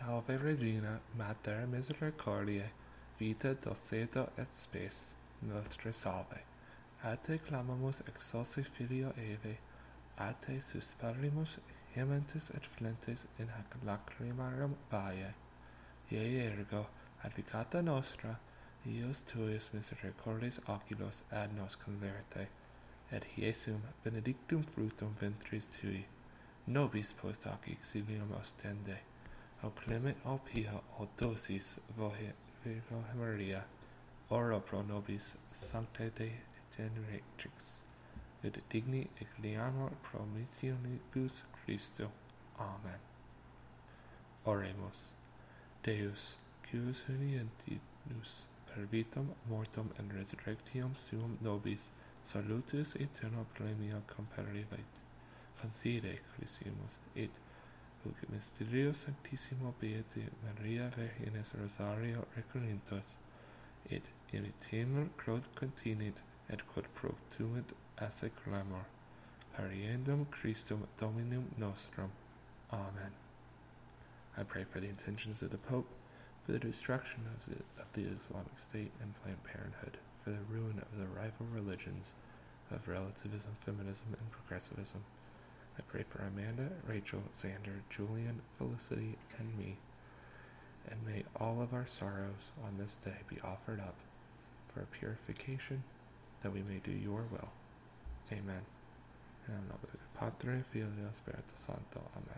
Salve Regina, Mater Misericordiae, vita Dulcedo et spes, nostre salve. A te clamamus excelsi Filio Eve, a te susperimus hementes et flentes in hac lacrimarum vae. Ie ergo, advocata nostra, Ius tuus misericordis oculos ad nos converte, et Iesum benedictum fructum ventris tui, nobis post hoc exilium ostende, ο o pia o dosis vohe Virgo Maria, ora pro nobis sancte de generatrix, et digni eccliamor promissionibus Christo. Amen. Oremus. Deus, quius unientinus per vitam mortum en resurrectium suum nobis, salutis aeterna premia comperivit. Concede, Christimus, et Huc mysterio sanctissimo beati Maria Virginis Rosario recollintos, et imitemur quod continit, et quod protuit esse clamor, pariendum Christum Dominum nostrum. Amen. I pray for the intentions of the Pope, for the destruction of the, of the Islamic State and Planned Parenthood, for the ruin of the rival religions of relativism, feminism, and progressivism, I pray for Amanda, Rachel, Xander, Julian, Felicity, and me. And may all of our sorrows on this day be offered up for purification, that we may do your will. Amen. In nomine Patri, Filio, Spiritus Sancto. Amen.